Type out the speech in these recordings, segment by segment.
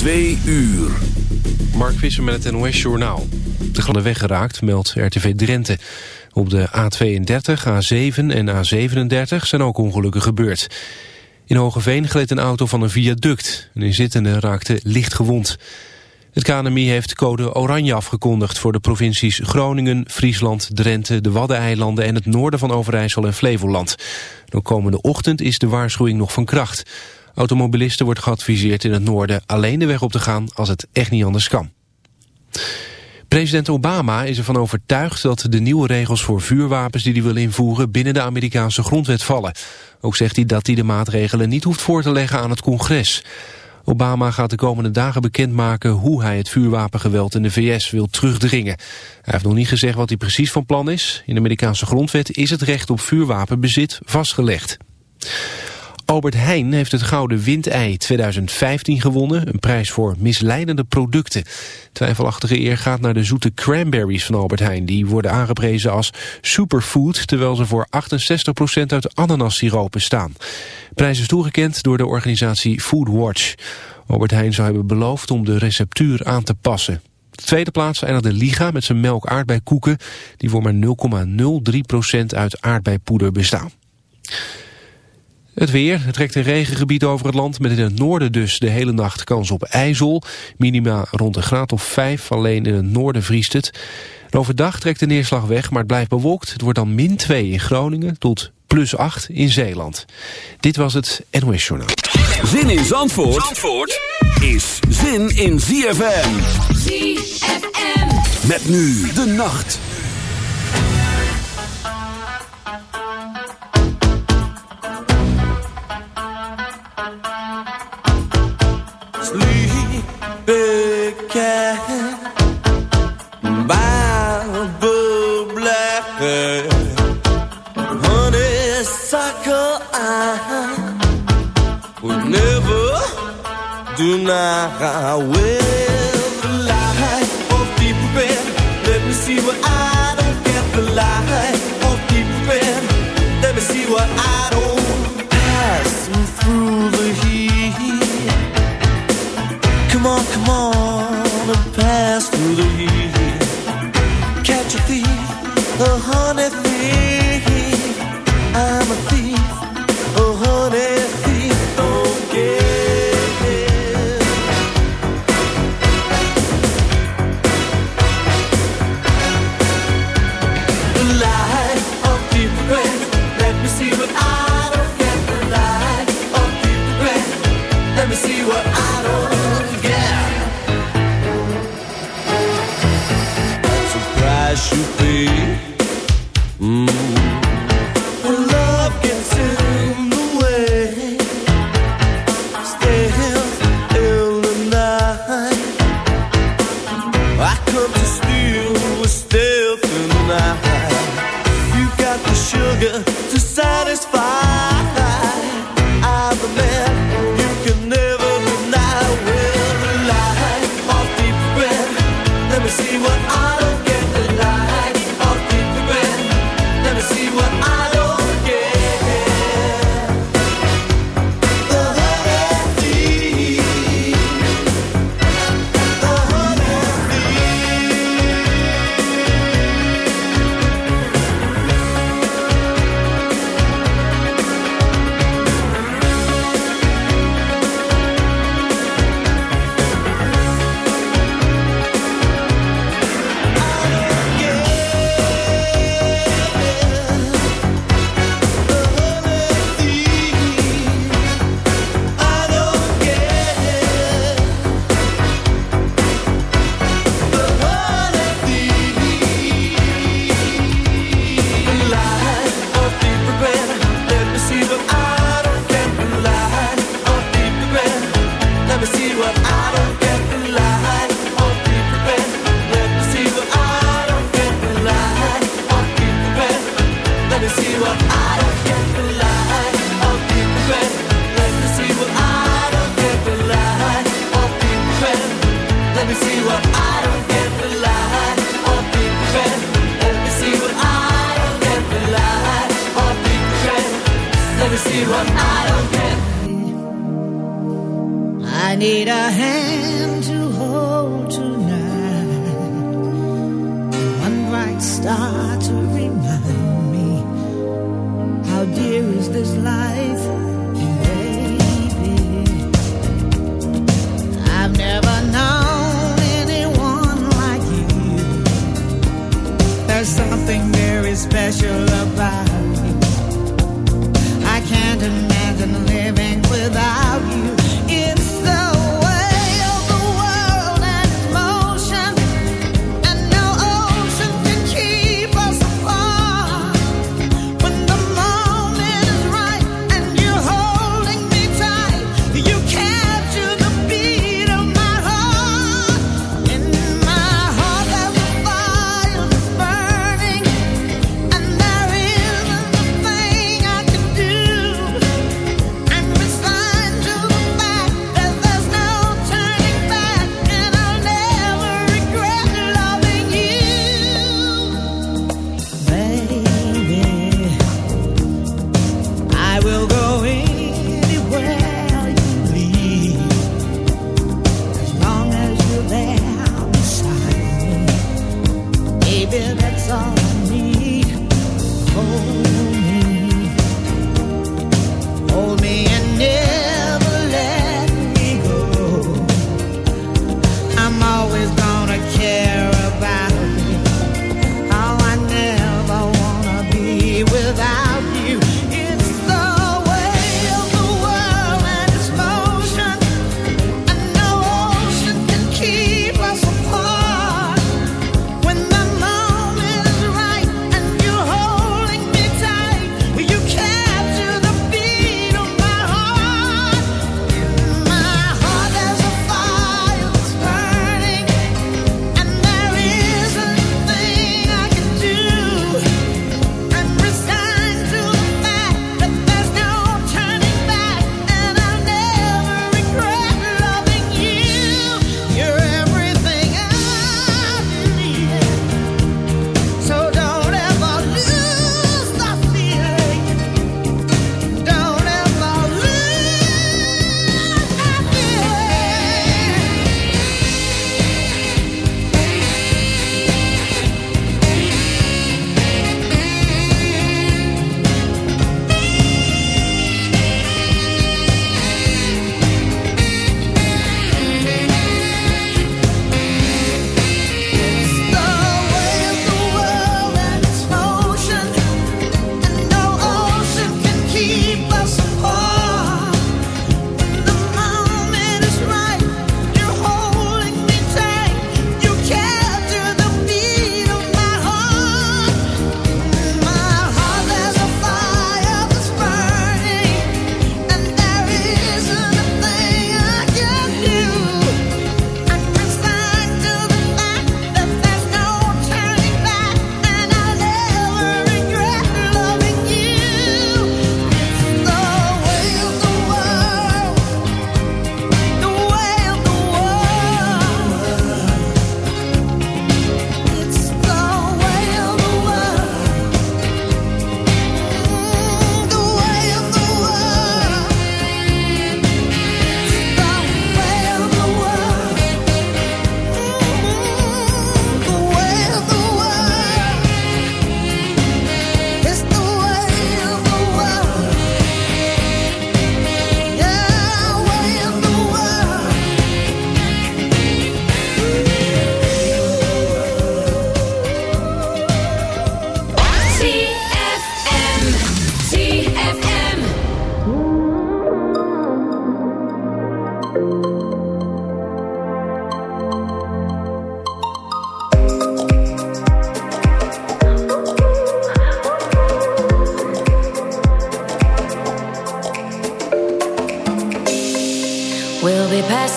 Twee uur. Mark Visser met het NOS-journaal. De glande weg geraakt, meldt RTV Drenthe. Op de A32, A7 en A37 zijn ook ongelukken gebeurd. In Hogeveen gleed een auto van een viaduct. Een inzittende raakte licht gewond. Het KNMI heeft code oranje afgekondigd voor de provincies Groningen, Friesland, Drenthe, de Waddeneilanden en het noorden van Overijssel en Flevoland. De komende ochtend is de waarschuwing nog van kracht. Automobilisten wordt geadviseerd in het noorden alleen de weg op te gaan als het echt niet anders kan. President Obama is ervan overtuigd dat de nieuwe regels voor vuurwapens die hij wil invoeren binnen de Amerikaanse grondwet vallen. Ook zegt hij dat hij de maatregelen niet hoeft voor te leggen aan het congres. Obama gaat de komende dagen bekendmaken hoe hij het vuurwapengeweld in de VS wil terugdringen. Hij heeft nog niet gezegd wat hij precies van plan is. In de Amerikaanse grondwet is het recht op vuurwapenbezit vastgelegd. Albert Heijn heeft het Gouden Windei 2015 gewonnen, een prijs voor misleidende producten. Twijfelachtige eer gaat naar de zoete cranberries van Albert Heijn. Die worden aangeprezen als superfood, terwijl ze voor 68% uit ananassiroop bestaan. De prijs is toegekend door de organisatie Foodwatch. Albert Heijn zou hebben beloofd om de receptuur aan te passen. De tweede plaats eindigde Liga met zijn melk aardbeikoeken, die voor maar 0,03% uit aardbeipoeder bestaan. Het weer, het trekt een regengebied over het land... met in het noorden dus de hele nacht kans op ijzel. Minima rond een graad of 5, alleen in het noorden vriest het. overdag trekt de neerslag weg, maar het blijft bewolkt. Het wordt dan min 2 in Groningen tot plus 8 in Zeeland. Dit was het NOS Journaal. Zin in Zandvoort, Zandvoort is zin in ZFM. ZFM. Met nu de nacht.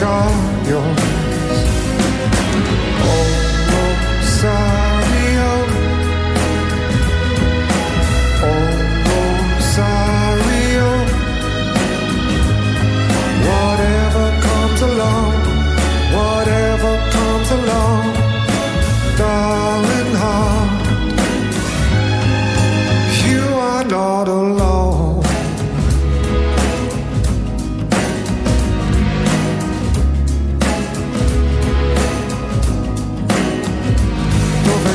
got yours. Oh, oh, sorry, oh. Oh. Whatever comes along, whatever comes along, darling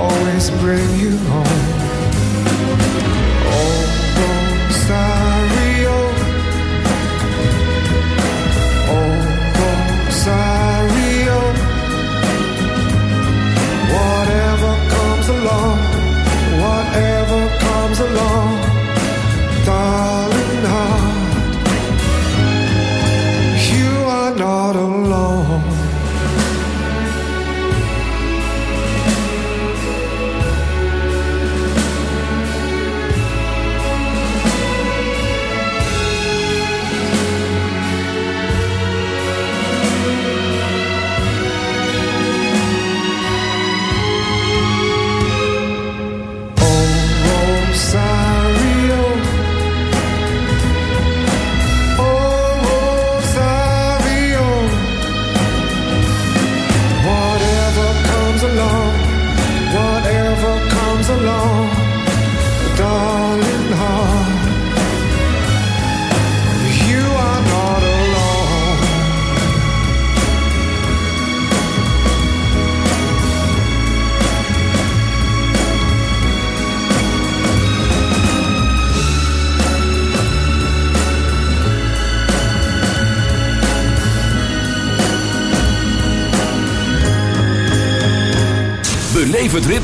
always bring you home. Oh, oh,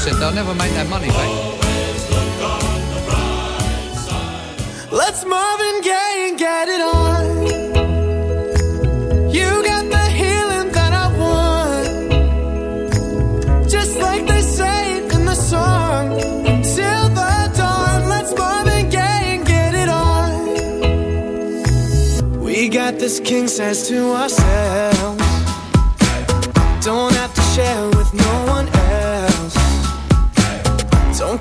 said, they'll never make that money back. Let's Marvin Gaye and get it on. You got the healing that I want. Just like they say in the song. Until the dawn, let's Marvin Gaye and get it on. We got this king says to ourselves.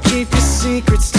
Keep your secrets